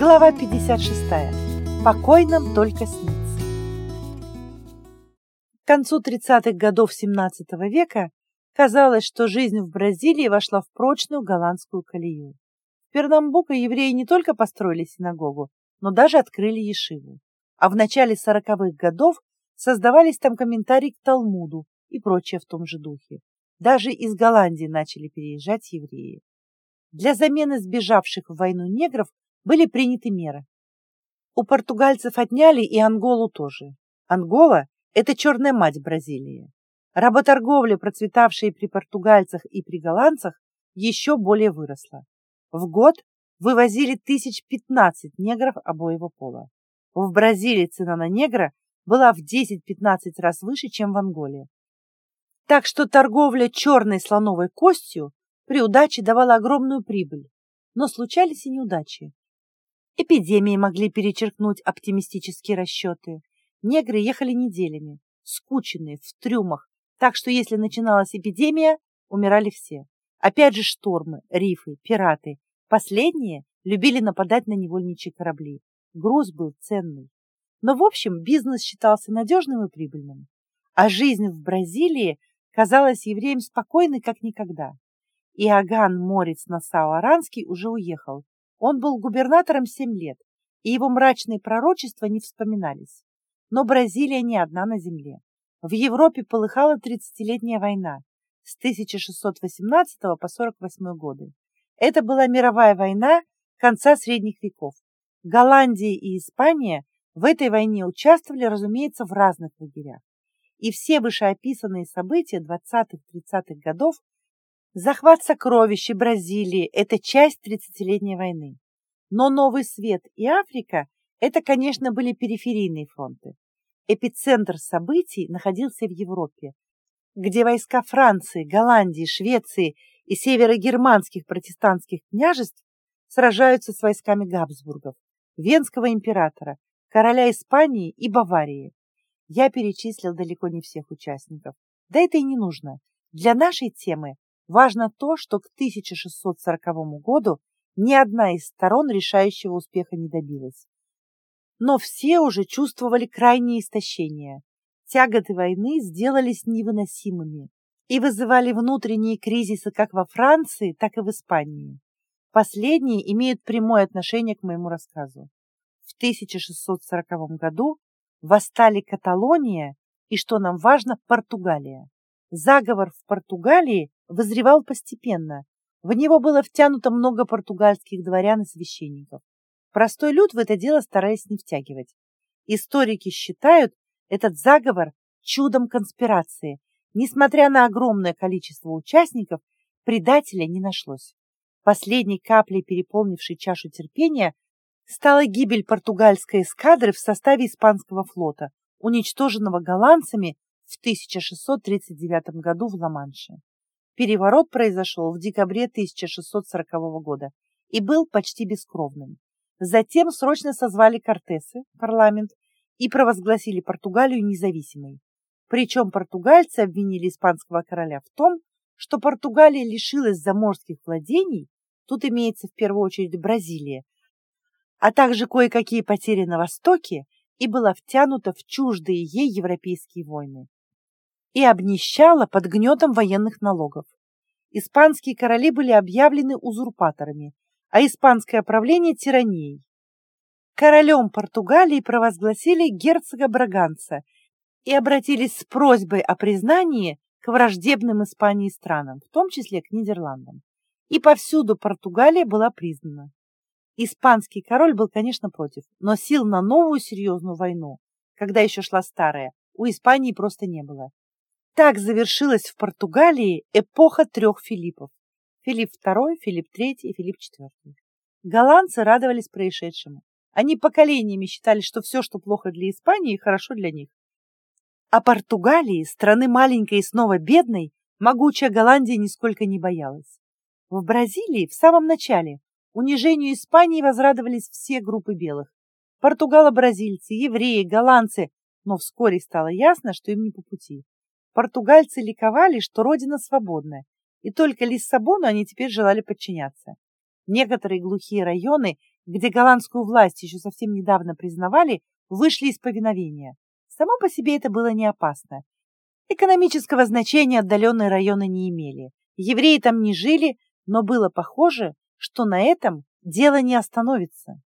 Глава 56. Покой нам только снится. К концу 30-х годов XVII века казалось, что жизнь в Бразилии вошла в прочную голландскую колею. В Пернамбуко евреи не только построили синагогу, но даже открыли ешиву. А в начале 40-х годов создавались там комментарии к Талмуду и прочее в том же духе. Даже из Голландии начали переезжать евреи. Для замены сбежавших в войну негров были приняты меры. У португальцев отняли и Анголу тоже. Ангола – это черная мать Бразилии. Работорговля, процветавшая при португальцах и при голландцах, еще более выросла. В год вывозили тысяч пятнадцать негров обоего пола. В Бразилии цена на негра была в 10-15 раз выше, чем в Анголе. Так что торговля черной слоновой костью при удаче давала огромную прибыль. Но случались и неудачи. Эпидемии могли перечеркнуть оптимистические расчеты. Негры ехали неделями, скученные, в трюмах, так что если начиналась эпидемия, умирали все. Опять же штормы, рифы, пираты. Последние любили нападать на невольничьи корабли. Груз был ценный. Но, в общем, бизнес считался надежным и прибыльным. А жизнь в Бразилии казалась евреям спокойной, как никогда. Иоганн Морец Насау-Аранский уже уехал, он был губернатором семь лет, и его мрачные пророчества не вспоминались. Но Бразилия не одна на земле. В Европе полыхала тридцатилетняя война с 1618 по 48 годы. Это была мировая война конца средних веков. Голландия и Испания в этой войне участвовали, разумеется, в разных лагерях. И все вышеописанные события 20-30-х годов Захват сокровищ Бразилии – это часть тридцатилетней войны. Но Новый Свет и Африка – это, конечно, были периферийные фронты. Эпицентр событий находился в Европе, где войска Франции, Голландии, Швеции и северогерманских протестантских княжеств сражаются с войсками Габсбургов, Венского императора, короля Испании и Баварии. Я перечислил далеко не всех участников. Да это и не нужно. Для нашей темы Важно то, что к 1640 году ни одна из сторон решающего успеха не добилась. Но все уже чувствовали крайнее истощение. Тяготы войны сделались невыносимыми и вызывали внутренние кризисы как во Франции, так и в Испании. Последние имеют прямое отношение к моему рассказу. В 1640 году восстали Каталония и, что нам важно, Португалия. Заговор в Португалии вызревал постепенно. В него было втянуто много португальских дворян и священников. Простой люд в это дело стараясь не втягивать. Историки считают этот заговор чудом конспирации. Несмотря на огромное количество участников, предателя не нашлось. Последней каплей, переполнившей чашу терпения, стала гибель португальской эскадры в составе испанского флота, уничтоженного голландцами в 1639 году в Ла-Манше. Переворот произошел в декабре 1640 года и был почти бескровным. Затем срочно созвали Кортесы, парламент, и провозгласили Португалию независимой. Причем португальцы обвинили испанского короля в том, что Португалия лишилась заморских владений, тут имеется в первую очередь Бразилия, а также кое-какие потери на Востоке и была втянута в чуждые ей европейские войны и обнищала под гнетом военных налогов. Испанские короли были объявлены узурпаторами, а испанское правление – тиранией. Королем Португалии провозгласили герцога Браганца и обратились с просьбой о признании к враждебным Испании странам, в том числе к Нидерландам. И повсюду Португалия была признана. Испанский король был, конечно, против, но сил на новую серьезную войну, когда еще шла старая, у Испании просто не было. Так завершилась в Португалии эпоха трех Филиппов. Филипп II, Филипп III и Филипп IV. Голландцы радовались происшедшему. Они поколениями считали, что все, что плохо для Испании, хорошо для них. А Португалии, страны маленькой и снова бедной, могучая Голландия нисколько не боялась. В Бразилии в самом начале унижению Испании возрадовались все группы белых. Португало-бразильцы, евреи, голландцы, но вскоре стало ясно, что им не по пути. Португальцы ликовали, что родина свободная, и только Лиссабону они теперь желали подчиняться. Некоторые глухие районы где голландскую власть еще совсем недавно признавали, вышли из повиновения. Само по себе это было не опасно. Экономического значения отдаленные районы не имели. Евреи там не жили, но было похоже, что на этом дело не остановится.